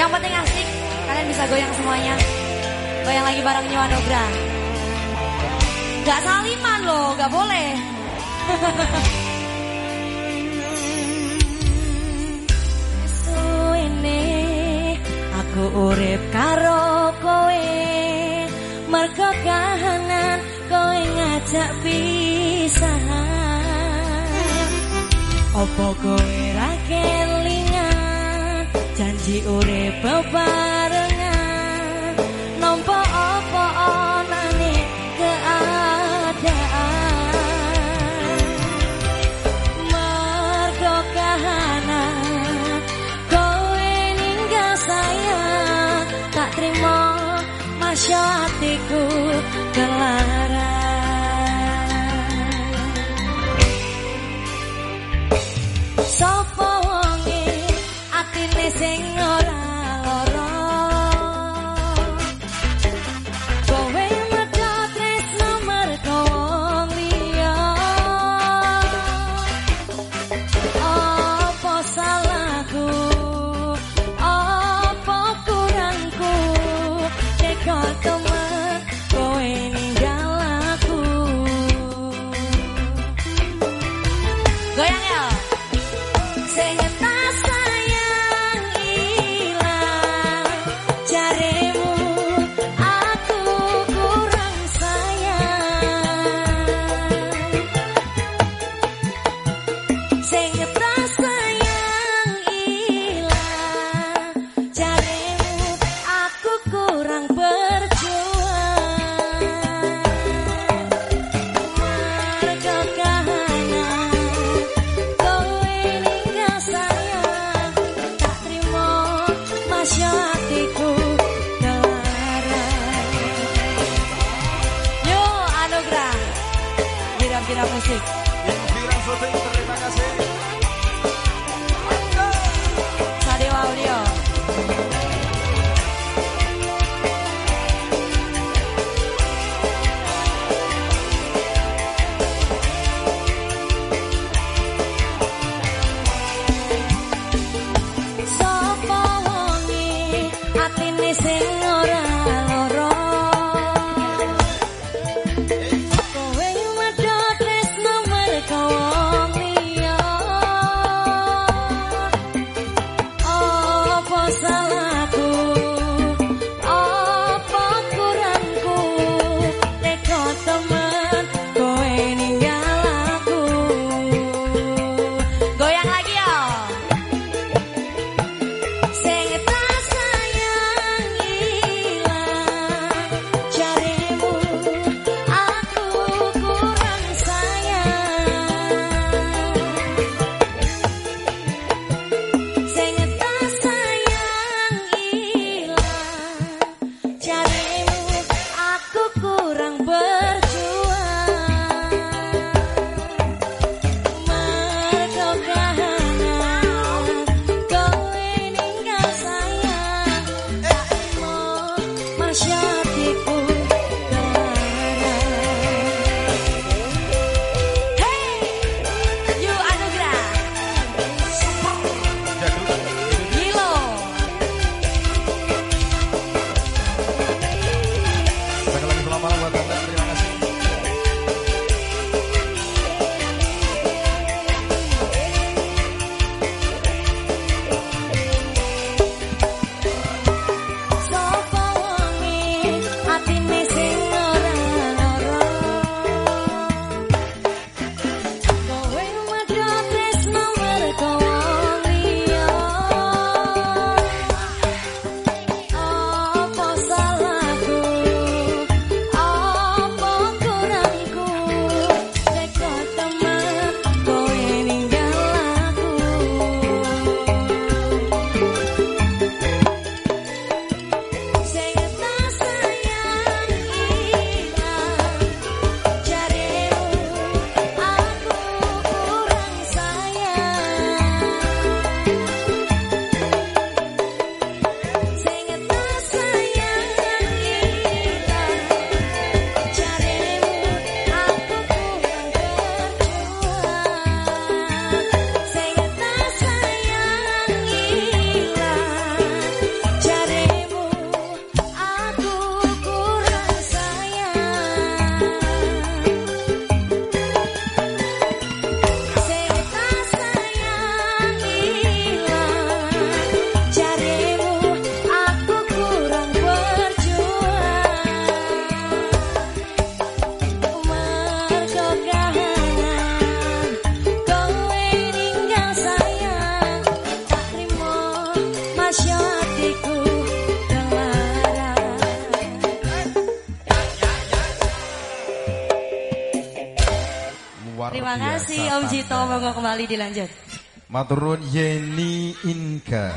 Yang penting asik, kalian bisa goyang semuanya. Goyang lagi bareng Nyawa Nugra. Gak saliman loh, gak boleh. Suwene aku urip karo kowe mergo kahanan kowe ngajak pisahan opo kowe ra kelingan janji urip bebarengan. Nompo opo onane keadaan? Mergo kahanan kowe ninggal saya tak terima masya Bira-bira musik Yang bilang syuting terima kasih. Terima kasih Om Jito, monggo kembali dilanjut. Maturun Yeni Inka.